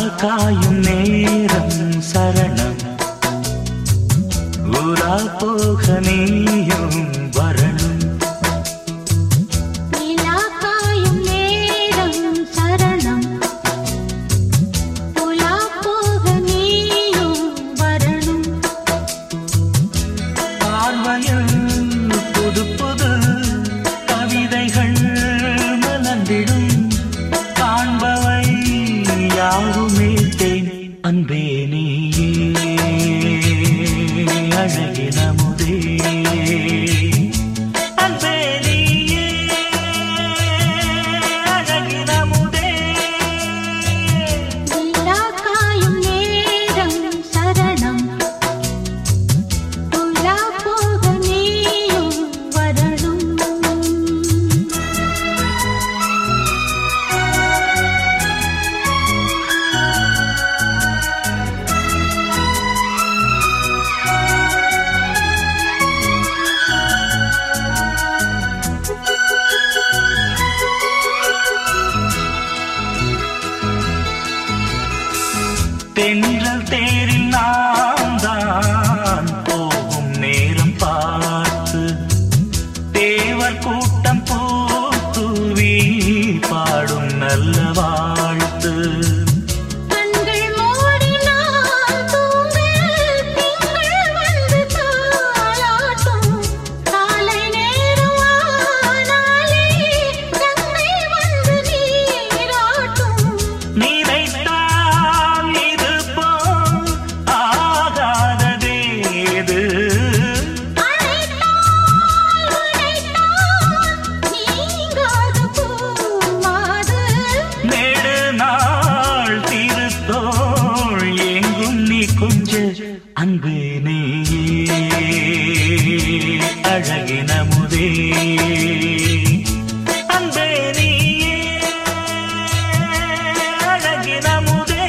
நாள் காயும் நேரம் சரணம். ஊரா போக நீயும் வரணும். புது புது அன்பே நீ தேரில் நாம் தான் போகும் நேரம் பார்த்து. தேவர் கூட்டம் பூத்துவி பாடும் நல்ல வாழ்த்து. அன்பு நீயே அழகின முதே அன்பு நீயே அழகின முதே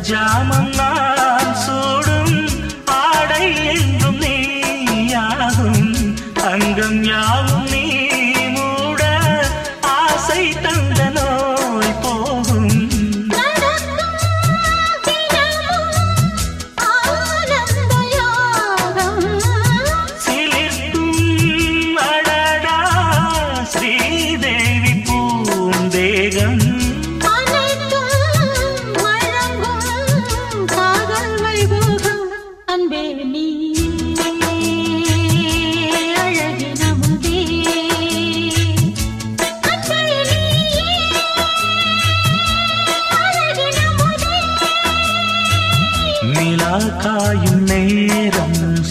பஜாமம் நான் சூடும் ஆடை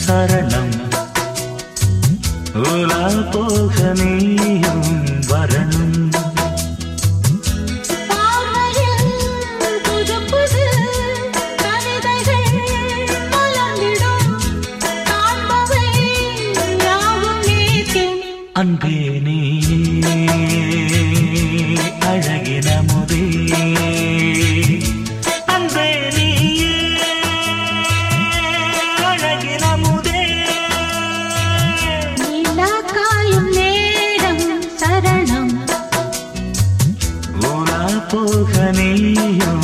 சரணம். உலா போக நீயும் வரணும். அன்பே நீ அழகின முதல் മോഹനീയം